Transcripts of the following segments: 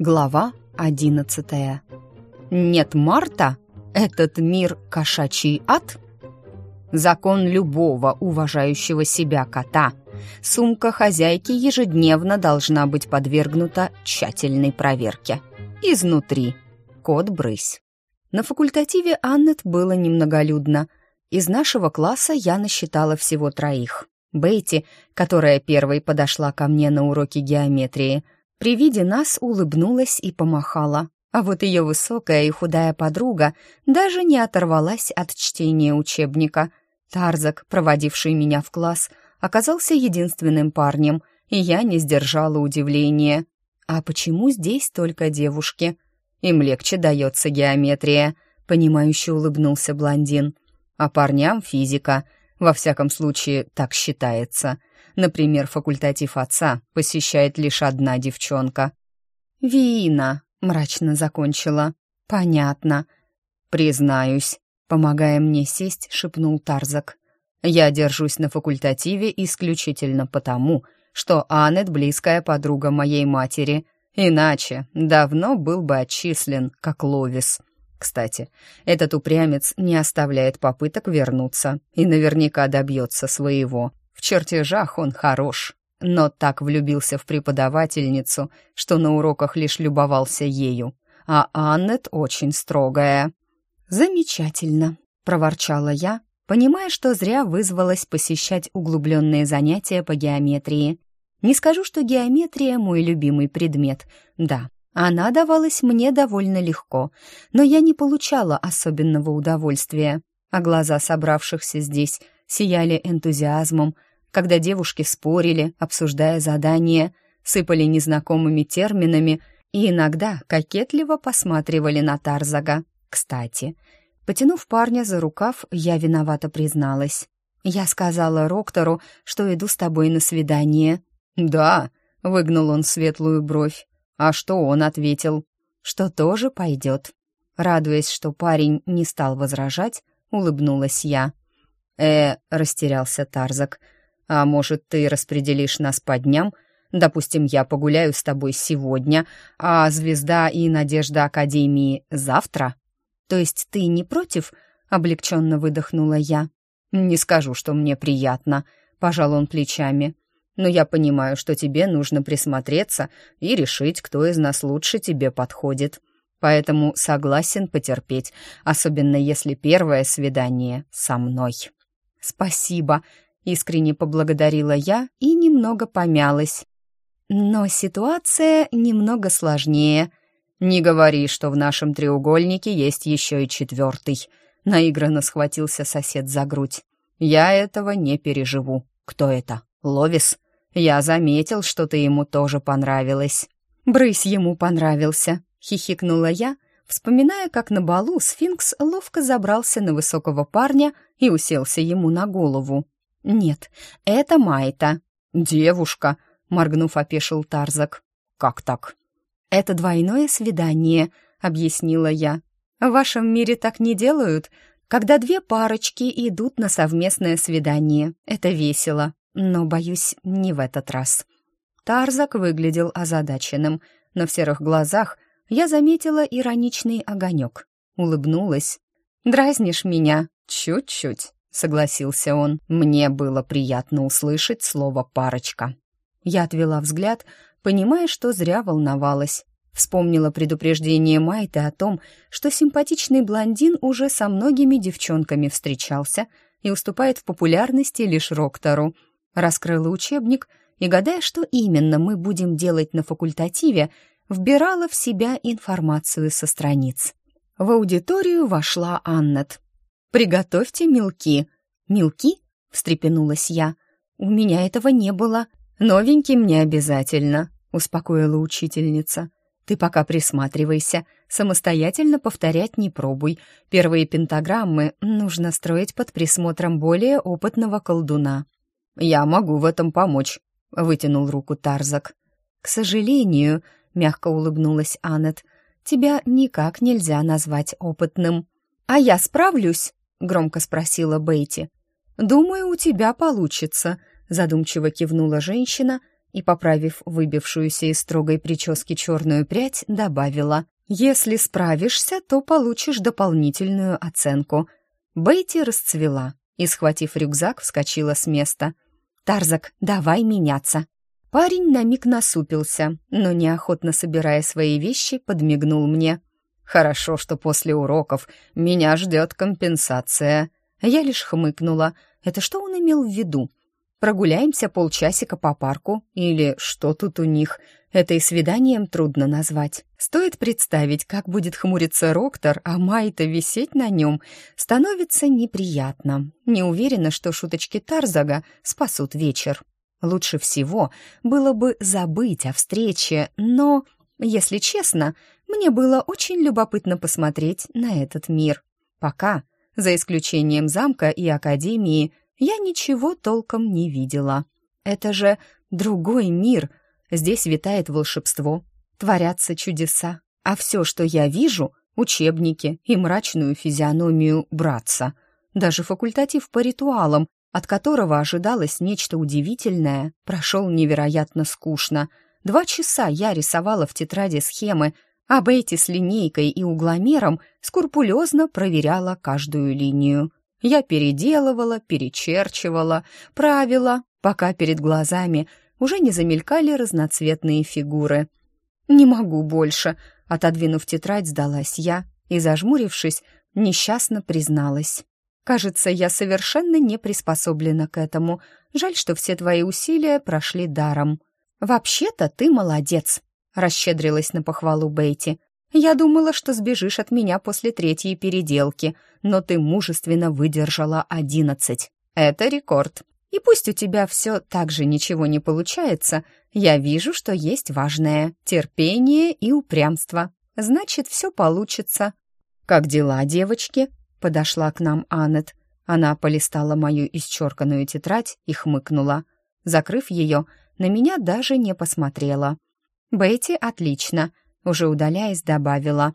Глава одиннадцатая. Нет Марта? Этот мир кошачий ад? Закон любого уважающего себя кота. Сумка хозяйки ежедневно должна быть подвергнута тщательной проверке. Изнутри. Кот брысь. На факультативе Аннет было немноголюдно. Из нашего класса я насчитала всего троих. Бейти, которая первой подошла ко мне на уроке геометрии – при виде нас улыбнулась и помахала, а вот ее высокая и худая подруга даже не оторвалась от чтения учебника. Тарзак, проводивший меня в класс, оказался единственным парнем, и я не сдержала удивления. А почему здесь только девушки? Им легче дается геометрия, понимающе улыбнулся блондин. А парням физика, во всяком случае, так считается — Например, факультатив отца посещает лишь одна девчонка. «Вина», — мрачно закончила. «Понятно». «Признаюсь», — помогая мне сесть, шепнул Тарзак. «Я держусь на факультативе исключительно потому, что Аннет — близкая подруга моей матери, иначе давно был бы отчислен, как Ловис». Кстати, этот упрямец не оставляет попыток вернуться и наверняка добьется своего. В чертежах он хорош, но так влюбился в преподавательницу, что на уроках лишь любовался ею. А Аннет очень строгая. «Замечательно», — проворчала я, понимая, что зря вызвалась посещать углубленные занятия по геометрии. Не скажу, что геометрия — мой любимый предмет. Да, она давалась мне довольно легко, но я не получала особенного удовольствия, а глаза собравшихся здесь сияли энтузиазмом, когда девушки спорили, обсуждая задания, сыпали незнакомыми терминами и иногда кокетливо посматривали на Тарзага. Кстати, потянув парня за рукав, я виновато призналась. Я сказала Роктору, что иду с тобой на свидание. «Да», — выгнул он светлую бровь. А что он ответил? «Что тоже пойдет». Радуясь, что парень не стал возражать, улыбнулась я. «Э», — растерялся Тарзак, — а может, ты распределишь нас по дням? Допустим, я погуляю с тобой сегодня, а звезда и надежда Академии завтра? То есть ты не против? Облегченно выдохнула я. Не скажу, что мне приятно, пожал он плечами. Но я понимаю, что тебе нужно присмотреться и решить, кто из нас лучше тебе подходит. Поэтому согласен потерпеть, особенно если первое свидание со мной. Спасибо, Искренне поблагодарила я и немного помялась. Но ситуация немного сложнее. Не говори, что в нашем треугольнике есть еще и четвертый. Наигранно схватился сосед за грудь. Я этого не переживу. Кто это? Ловис? Я заметил, что ты ему тоже понравилась. Брысь ему понравился, хихикнула я, вспоминая, как на балу сфинкс ловко забрался на высокого парня и уселся ему на голову. «Нет, это Майта». «Девушка», — моргнув, опешил Тарзак. «Как так?» «Это двойное свидание», — объяснила я. «В вашем мире так не делают, когда две парочки идут на совместное свидание. Это весело, но, боюсь, не в этот раз». Тарзак выглядел озадаченным, но в серых глазах я заметила ироничный огонек. Улыбнулась. «Дразнишь меня? Чуть-чуть». — согласился он. «Мне было приятно услышать слово «парочка». Я отвела взгляд, понимая, что зря волновалась. Вспомнила предупреждение Майты о том, что симпатичный блондин уже со многими девчонками встречался и уступает в популярности лишь Роктору. Раскрыла учебник и, гадая, что именно мы будем делать на факультативе, вбирала в себя информацию со страниц. В аудиторию вошла Аннет. «Приготовьте мелки». «Мелки?» — встрепенулась я. «У меня этого не было. Новеньким не обязательно», — успокоила учительница. «Ты пока присматривайся. Самостоятельно повторять не пробуй. Первые пентаграммы нужно строить под присмотром более опытного колдуна». «Я могу в этом помочь», — вытянул руку Тарзак. «К сожалению», — мягко улыбнулась Аннет, — «тебя никак нельзя назвать опытным». «А я справлюсь?» — громко спросила Бейти. «Думаю, у тебя получится», — задумчиво кивнула женщина и, поправив выбившуюся из строгой прически черную прядь, добавила «Если справишься, то получишь дополнительную оценку». Бейти расцвела и, схватив рюкзак, вскочила с места. «Тарзак, давай меняться!» Парень на миг насупился, но, неохотно собирая свои вещи, подмигнул мне. «Хорошо, что после уроков меня ждет компенсация». Я лишь хмыкнула. «Это что он имел в виду? Прогуляемся полчасика по парку? Или что тут у них? Это и свиданием трудно назвать. Стоит представить, как будет хмуриться Роктор, а Майта висеть на нем. Становится неприятно. Не уверена, что шуточки Тарзага спасут вечер. Лучше всего было бы забыть о встрече, но, если честно, мне было очень любопытно посмотреть на этот мир. Пока, за исключением замка и академии, я ничего толком не видела. Это же другой мир. Здесь витает волшебство, творятся чудеса. А все, что я вижу — учебники и мрачную физиономию братца. Даже факультатив по ритуалам, от которого ожидалось нечто удивительное, прошел невероятно скучно. Два часа я рисовала в тетради схемы, а Бейти с линейкой и угломером скрупулезно проверяла каждую линию. Я переделывала, перечерчивала, правила, пока перед глазами уже не замелькали разноцветные фигуры. «Не могу больше», — отодвинув тетрадь, сдалась я и, зажмурившись, несчастно призналась. «Кажется, я совершенно не приспособлена к этому. Жаль, что все твои усилия прошли даром». «Вообще-то ты молодец», — расщедрилась на похвалу Бейти. Я думала, что сбежишь от меня после третьей переделки, но ты мужественно выдержала одиннадцать. Это рекорд. И пусть у тебя все так же ничего не получается, я вижу, что есть важное — терпение и упрямство. Значит, все получится. «Как дела, девочки?» — подошла к нам Аннет. Она полистала мою исчерканную тетрадь и хмыкнула. Закрыв ее, на меня даже не посмотрела. «Бетти отлично», уже удаляясь, добавила.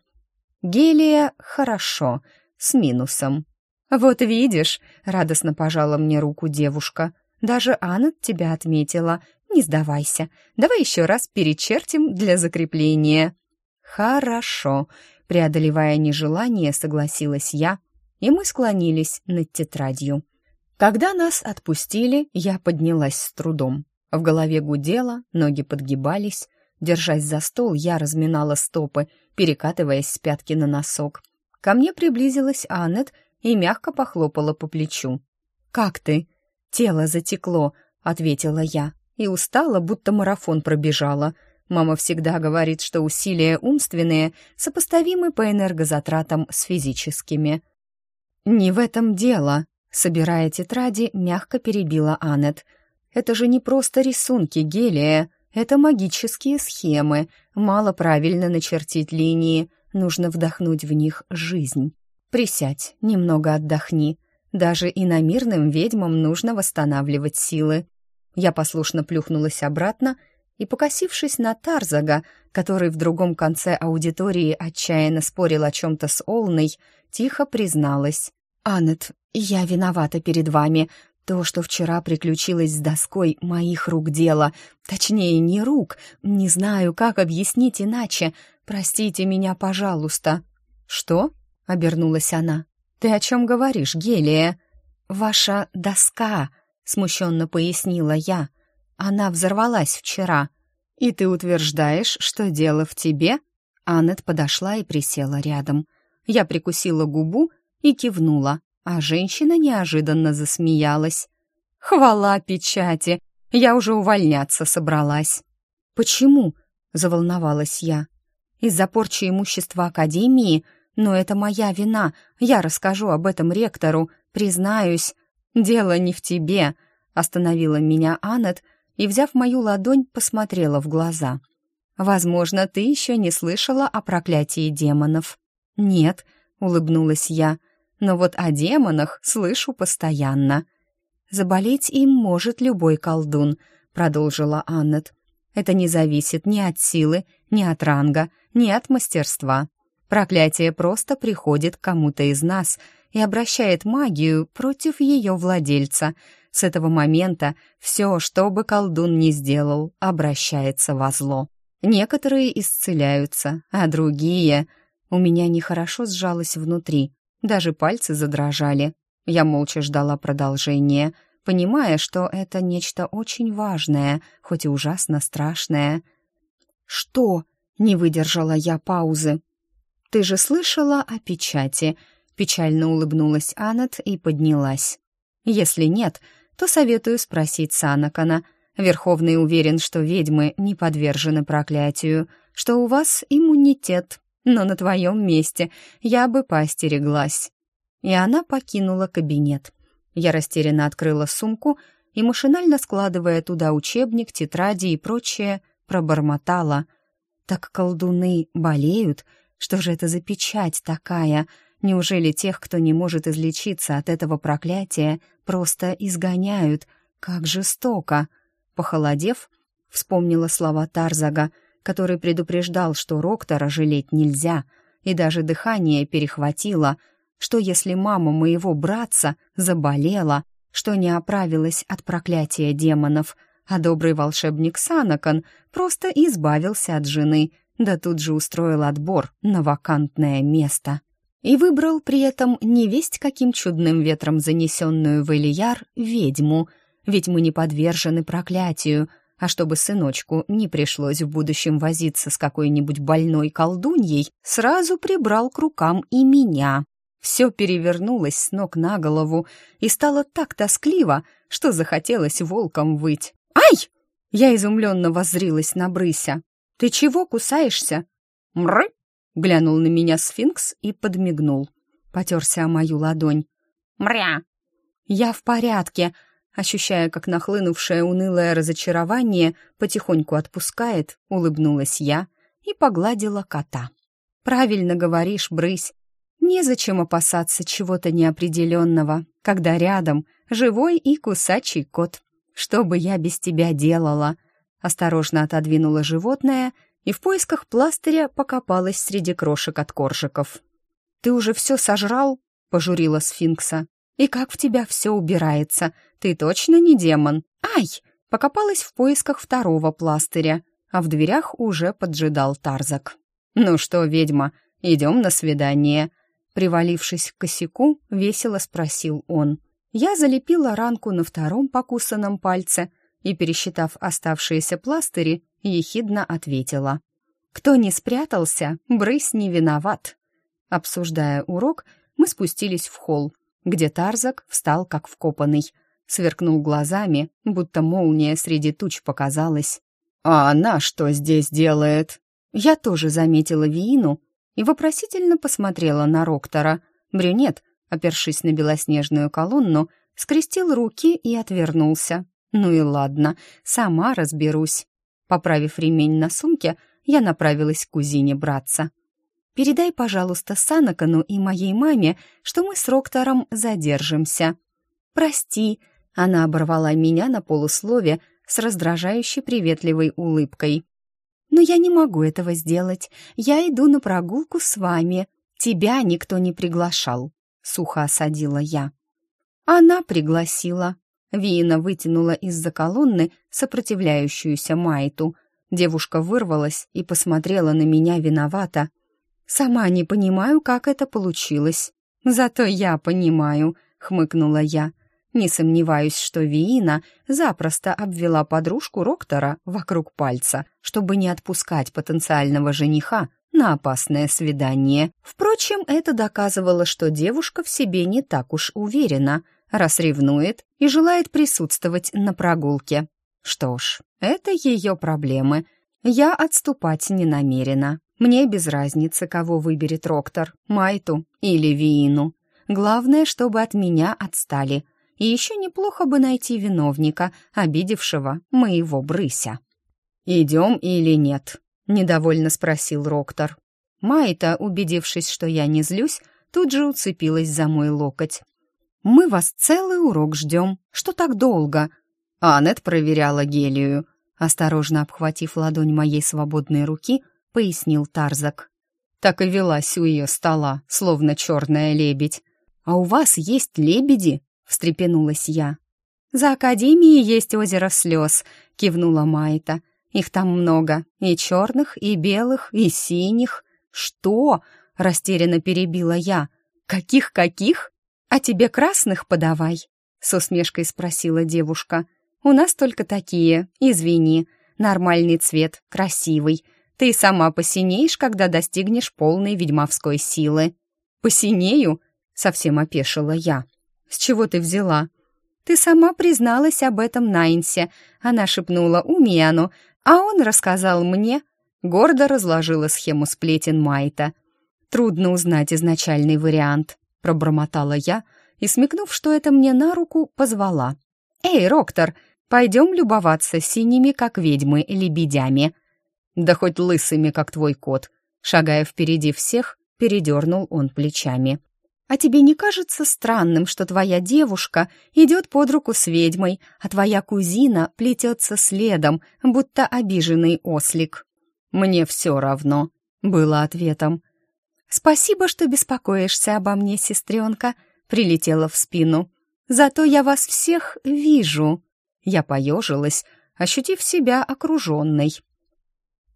«Гелия хорошо, с минусом». «Вот видишь», — радостно пожала мне руку девушка. «Даже Анна тебя отметила. Не сдавайся. Давай еще раз перечертим для закрепления». «Хорошо», — преодолевая нежелание, согласилась я, и мы склонились над тетрадью. Когда нас отпустили, я поднялась с трудом. В голове гудело, ноги подгибались, Держась за стол, я разминала стопы, перекатываясь с пятки на носок. Ко мне приблизилась Аннет и мягко похлопала по плечу. «Как ты?» «Тело затекло», — ответила я, и устала, будто марафон пробежала. Мама всегда говорит, что усилия умственные сопоставимы по энергозатратам с физическими. «Не в этом дело», — собирая тетради, мягко перебила Аннет. «Это же не просто рисунки гелия. Это магические схемы. Мало правильно начертить линии. Нужно вдохнуть в них жизнь. Присядь, немного отдохни. Даже иномирным ведьмам нужно восстанавливать силы. Я послушно плюхнулась обратно и, покосившись на Тарзага, который в другом конце аудитории отчаянно спорил о чем-то с Олной, тихо призналась. «Аннет, я виновата перед вами. То, что вчера приключилось с доской, моих рук дело. Точнее, не рук. Не знаю, как объяснить иначе. Простите меня, пожалуйста. Что? Обернулась она. Ты о чем говоришь, Гелия? Ваша доска, смущенно пояснила я. Она взорвалась вчера. И ты утверждаешь, что дело в тебе? Аннет подошла и присела рядом. Я прикусила губу и кивнула а женщина неожиданно засмеялась. «Хвала печати! Я уже увольняться собралась!» «Почему?» — заволновалась я. «Из-за порчи имущества Академии? Но это моя вина. Я расскажу об этом ректору. Признаюсь, дело не в тебе», — остановила меня Аннет и, взяв мою ладонь, посмотрела в глаза. «Возможно, ты еще не слышала о проклятии демонов». «Нет», — улыбнулась я, — но вот о демонах слышу постоянно. «Заболеть им может любой колдун», — продолжила Аннет. «Это не зависит ни от силы, ни от ранга, ни от мастерства. Проклятие просто приходит к кому-то из нас и обращает магию против ее владельца. С этого момента все, что бы колдун ни сделал, обращается во зло. Некоторые исцеляются, а другие... У меня нехорошо сжалось внутри, даже пальцы задрожали. Я молча ждала продолжения, понимая, что это нечто очень важное, хоть и ужасно страшное. «Что?» — не выдержала я паузы. «Ты же слышала о печати?» — печально улыбнулась Аннет и поднялась. «Если нет, то советую спросить Санакана. Верховный уверен, что ведьмы не подвержены проклятию, что у вас иммунитет, но на твоем месте я бы поостереглась». И она покинула кабинет. Я растерянно открыла сумку и, машинально складывая туда учебник, тетради и прочее, пробормотала. «Так колдуны болеют? Что же это за печать такая? Неужели тех, кто не может излечиться от этого проклятия, просто изгоняют? Как жестоко!» Похолодев, вспомнила слова Тарзага, который предупреждал, что Роктора жалеть нельзя, и даже дыхание перехватило — что если мама моего братца заболела, что не оправилась от проклятия демонов, а добрый волшебник Санакан просто избавился от жены, да тут же устроил отбор на вакантное место. И выбрал при этом невесть каким чудным ветром занесенную в Ильяр ведьму, ведь мы не подвержены проклятию, а чтобы сыночку не пришлось в будущем возиться с какой-нибудь больной колдуньей, сразу прибрал к рукам и меня. Все перевернулось с ног на голову и стало так тоскливо, что захотелось волком выть. «Ай!» Я изумленно воззрилась на брыся. «Ты чего кусаешься?» «Мры!» — глянул на меня сфинкс и подмигнул. Потерся о мою ладонь. «Мря!» «Я в порядке!» Ощущая, как нахлынувшее унылое разочарование потихоньку отпускает, улыбнулась я и погладила кота. «Правильно говоришь, брысь, Незачем опасаться чего-то неопределенного, когда рядом живой и кусачий кот. Что бы я без тебя делала? Осторожно отодвинула животное и в поисках пластыря покопалась среди крошек от коржиков. «Ты уже все сожрал?» — пожурила сфинкса. «И как в тебя все убирается? Ты точно не демон?» «Ай!» — покопалась в поисках второго пластыря, а в дверях уже поджидал Тарзак. «Ну что, ведьма, идем на свидание», Привалившись к косяку, весело спросил он. Я залепила ранку на втором покусанном пальце и, пересчитав оставшиеся пластыри, ехидно ответила. «Кто не спрятался, брысь не виноват». Обсуждая урок, мы спустились в холл, где Тарзак встал как вкопанный, сверкнул глазами, будто молния среди туч показалась. «А она что здесь делает?» Я тоже заметила Виину и вопросительно посмотрела на Роктора. Брюнет, опершись на белоснежную колонну, скрестил руки и отвернулся. «Ну и ладно, сама разберусь». Поправив ремень на сумке, я направилась к кузине братца. «Передай, пожалуйста, Санакану и моей маме, что мы с Роктором задержимся». «Прости», — она оборвала меня на полуслове с раздражающей приветливой улыбкой. «Но я не могу этого сделать. Я иду на прогулку с вами. Тебя никто не приглашал», — сухо осадила я. «Она пригласила». Виина вытянула из-за колонны сопротивляющуюся Майту. Девушка вырвалась и посмотрела на меня виновато. «Сама не понимаю, как это получилось». «Зато я понимаю», — хмыкнула я. Не сомневаюсь, что Виина запросто обвела подружку Роктора вокруг пальца, чтобы не отпускать потенциального жениха на опасное свидание. Впрочем, это доказывало, что девушка в себе не так уж уверена, раз ревнует и желает присутствовать на прогулке. Что ж, это ее проблемы. Я отступать не намерена. Мне без разницы, кого выберет Роктор, Майту или Виину. Главное, чтобы от меня отстали — и еще неплохо бы найти виновника, обидевшего моего брыся. «Идем или нет?» — недовольно спросил Роктор. Майта, убедившись, что я не злюсь, тут же уцепилась за мой локоть. «Мы вас целый урок ждем. Что так долго?» Аннет проверяла гелию. Осторожно обхватив ладонь моей свободной руки, пояснил Тарзак. Так и велась у ее стола, словно черная лебедь. «А у вас есть лебеди?» встрепенулась я. «За Академией есть озеро слез», — кивнула Майта. «Их там много, и черных, и белых, и синих». «Что?» — растерянно перебила я. «Каких-каких? А тебе красных подавай», — с усмешкой спросила девушка. «У нас только такие, извини. Нормальный цвет, красивый. Ты сама посинеешь, когда достигнешь полной ведьмовской силы». «Посинею?» — совсем опешила я. «С чего ты взяла?» Ты сама призналась об этом Найнсе. Она шепнула Умиану, а он рассказал мне. Гордо разложила схему сплетен Майта. Трудно узнать изначальный вариант, пробормотала я и, смекнув, что это мне на руку, позвала. «Эй, Роктор, пойдем любоваться синими, как ведьмы, лебедями». «Да хоть лысыми, как твой кот», шагая впереди всех, передернул он плечами. А тебе не кажется странным, что твоя девушка идет под руку с ведьмой, а твоя кузина плетется следом, будто обиженный ослик?» «Мне все равно», — было ответом. «Спасибо, что беспокоишься обо мне, сестренка», — прилетела в спину. «Зато я вас всех вижу». Я поежилась, ощутив себя окруженной.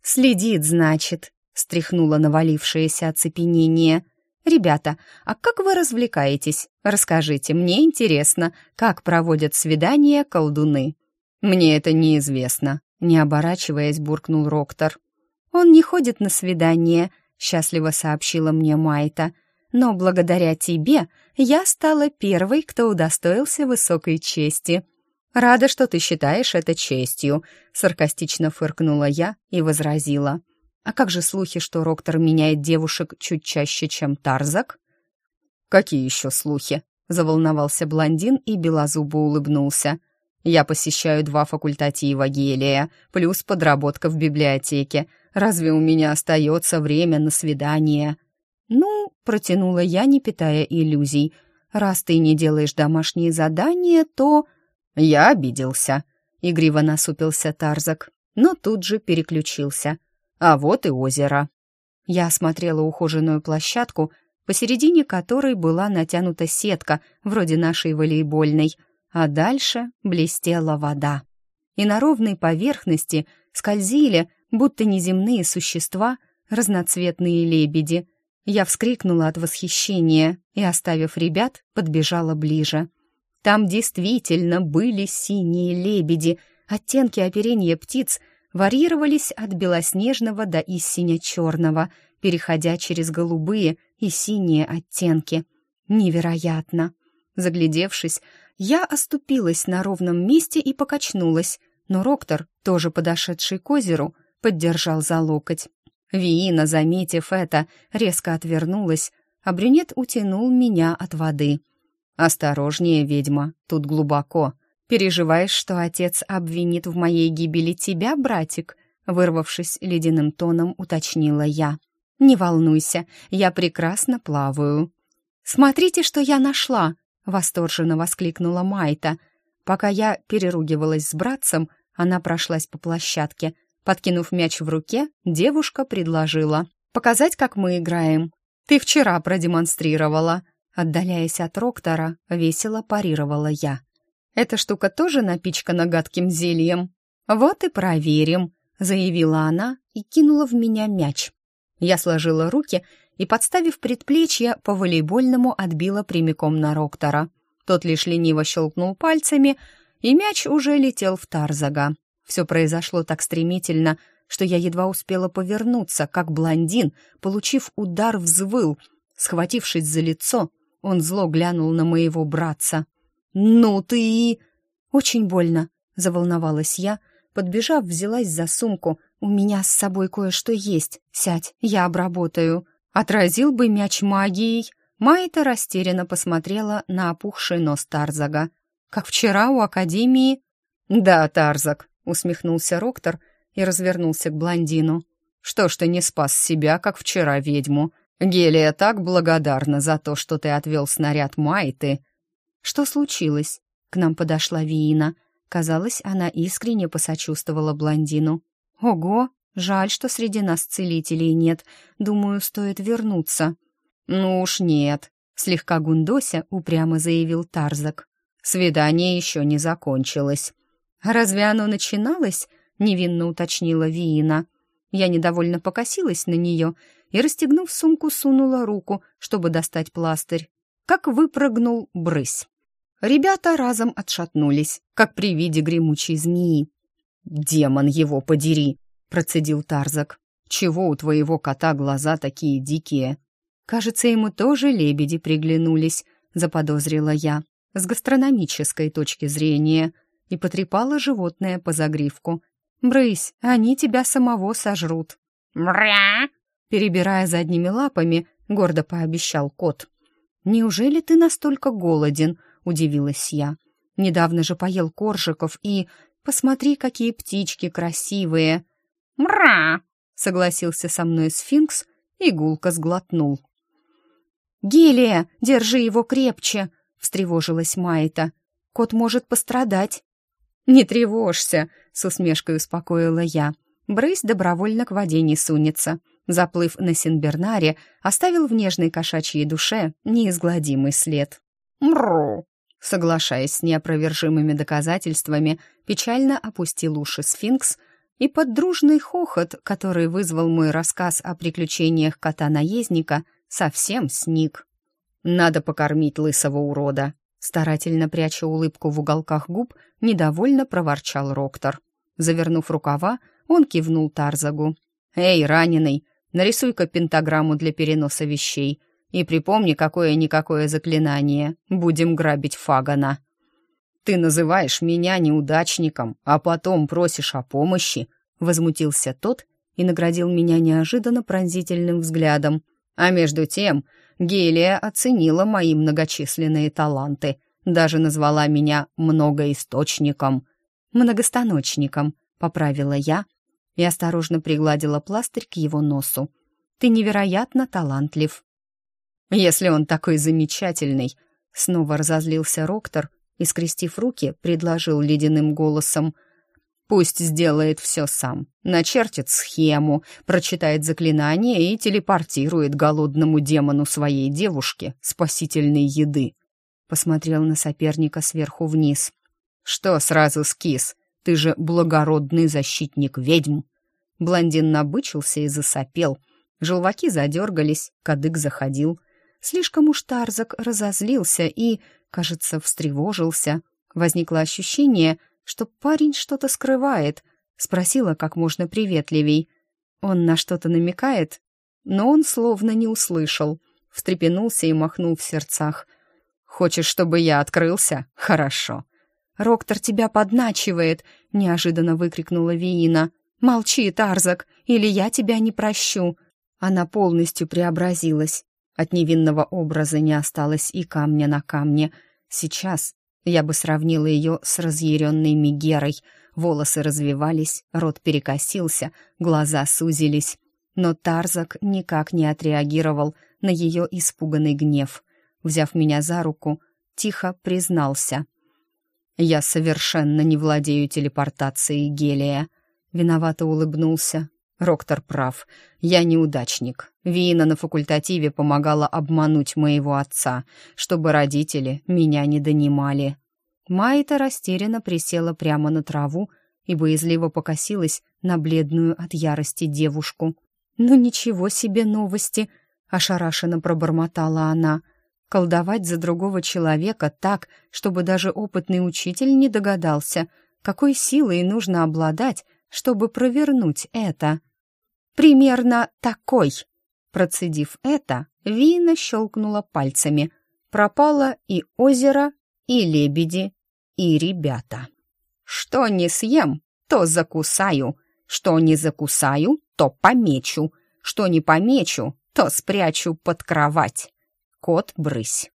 «Следит, значит», — стряхнула навалившееся оцепенение — «Ребята, а как вы развлекаетесь? Расскажите, мне интересно, как проводят свидания колдуны». «Мне это неизвестно», — не оборачиваясь, буркнул Роктор. «Он не ходит на свидания», — счастливо сообщила мне Майта. «Но благодаря тебе я стала первой, кто удостоился высокой чести». «Рада, что ты считаешь это честью», — саркастично фыркнула я и возразила. А как же слухи, что Роктор меняет девушек чуть чаще, чем Тарзак? Какие еще слухи? Заволновался блондин и белозубо улыбнулся. Я посещаю два факультатива гелия, плюс подработка в библиотеке. Разве у меня остается время на свидание? Ну, протянула я, не питая иллюзий. Раз ты не делаешь домашние задания, то... Я обиделся. Игриво насупился Тарзак, но тут же переключился — а вот и озеро. Я осмотрела ухоженную площадку, посередине которой была натянута сетка, вроде нашей волейбольной, а дальше блестела вода. И на ровной поверхности скользили, будто неземные существа, разноцветные лебеди. Я вскрикнула от восхищения и, оставив ребят, подбежала ближе. Там действительно были синие лебеди, оттенки оперения птиц варьировались от белоснежного до истине черного, переходя через голубые и синие оттенки. Невероятно! Заглядевшись, я оступилась на ровном месте и покачнулась, но Роктор, тоже подошедший к озеру, поддержал за локоть. Виина, заметив это, резко отвернулась, а брюнет утянул меня от воды. «Осторожнее, ведьма, тут глубоко», «Переживаешь, что отец обвинит в моей гибели тебя, братик?» Вырвавшись ледяным тоном, уточнила я. «Не волнуйся, я прекрасно плаваю». «Смотрите, что я нашла!» — восторженно воскликнула Майта. Пока я переругивалась с братцем, она прошлась по площадке. Подкинув мяч в руке, девушка предложила. «Показать, как мы играем?» «Ты вчера продемонстрировала». Отдаляясь от Роктора, весело парировала я. Эта штука тоже напичкана гадким зельем. Вот и проверим, заявила она и кинула в меня мяч. Я сложила руки и, подставив предплечье, по волейбольному отбила прямиком на Роктора. Тот лишь лениво щелкнул пальцами, и мяч уже летел в Тарзага. Все произошло так стремительно, что я едва успела повернуться, как блондин, получив удар, взвыл. Схватившись за лицо, он зло глянул на моего братца. «Ну ты...» «Очень больно», — заволновалась я, подбежав, взялась за сумку. «У меня с собой кое-что есть. Сядь, я обработаю». Отразил бы мяч магией. Майта растерянно посмотрела на опухший нос Тарзага. «Как вчера у Академии?» «Да, Тарзак», — усмехнулся Роктор и развернулся к блондину. «Что ж ты не спас себя, как вчера ведьму? Гелия так благодарна за то, что ты отвел снаряд Майты». «Что случилось?» К нам подошла Виина. Казалось, она искренне посочувствовала блондину. «Ого! Жаль, что среди нас целителей нет. Думаю, стоит вернуться». «Ну уж нет», — слегка гундося упрямо заявил Тарзак. Свидание еще не закончилось. «Разве оно начиналось?» — невинно уточнила Виина. Я недовольно покосилась на нее и, расстегнув сумку, сунула руку, чтобы достать пластырь. Как выпрыгнул брысь. Ребята разом отшатнулись, как при виде гремучей змеи. «Демон его подери!» — процедил Тарзак. «Чего у твоего кота глаза такие дикие?» «Кажется, ему тоже лебеди приглянулись», — заподозрила я, с гастрономической точки зрения, и потрепала животное по загривку. «Брысь, они тебя самого сожрут». «Мря!» Перебирая задними лапами, гордо пообещал кот. «Неужели ты настолько голоден?» — удивилась я. «Недавно же поел коржиков и... Посмотри, какие птички красивые!» «Мра!» — согласился со мной сфинкс и гулко сглотнул. «Гелия, держи его крепче!» — встревожилась Майта. «Кот может пострадать». «Не тревожься!» — с усмешкой успокоила я. Брысь добровольно к воде не сунется. Заплыв на Синбернаре, оставил в нежной кошачьей душе неизгладимый след. «Мру!» Соглашаясь с неопровержимыми доказательствами, печально опустил уши сфинкс и под дружный хохот, который вызвал мой рассказ о приключениях кота-наездника, совсем сник. «Надо покормить лысого урода», старательно пряча улыбку в уголках губ, недовольно проворчал Роктор. Завернув рукава, он кивнул Тарзагу. «Эй, раненый, нарисуй-ка пентаграмму для переноса вещей и припомни какое-никакое заклинание. Будем грабить Фагана». «Ты называешь меня неудачником, а потом просишь о помощи», — возмутился тот и наградил меня неожиданно пронзительным взглядом. А между тем Гелия оценила мои многочисленные таланты, даже назвала меня многоисточником. «Многостаночником», — поправила я и осторожно пригладила пластырь к его носу. «Ты невероятно талантлив». «Если он такой замечательный», — снова разозлился Роктор и, скрестив руки, предложил ледяным голосом — Пусть сделает все сам. Начертит схему, прочитает заклинание и телепортирует голодному демону своей девушке спасительной еды. Посмотрел на соперника сверху вниз. «Что сразу скис? Ты же благородный защитник ведьм!» Блондин набычился и засопел. Желваки задергались, кадык заходил. Слишком уж Тарзак разозлился и, кажется, встревожился. Возникло ощущение, что парень что-то скрывает, спросила как можно приветливей. Он на что-то намекает, но он словно не услышал, встрепенулся и махнул в сердцах. «Хочешь, чтобы я открылся? Хорошо». «Роктор тебя подначивает!» — неожиданно выкрикнула Виина. «Молчи, Тарзак, или я тебя не прощу!» Она полностью преобразилась. От невинного образа не осталось и камня на камне. Сейчас я бы сравнила ее с разъяренной Мегерой. Волосы развивались, рот перекосился, глаза сузились. Но Тарзак никак не отреагировал на ее испуганный гнев. Взяв меня за руку, тихо признался. «Я совершенно не владею телепортацией Гелия». Виновато улыбнулся, Роктор прав. Я неудачник. Вина на факультативе помогала обмануть моего отца, чтобы родители меня не донимали. Майта растерянно присела прямо на траву и боязливо покосилась на бледную от ярости девушку. «Ну ничего себе новости!» — ошарашенно пробормотала она. «Колдовать за другого человека так, чтобы даже опытный учитель не догадался, какой силой нужно обладать, чтобы провернуть это?» примерно такой». Процедив это, Вина щелкнула пальцами. Пропало и озеро, и лебеди, и ребята. «Что не съем, то закусаю. Что не закусаю, то помечу. Что не помечу, то спрячу под кровать. Кот-брысь».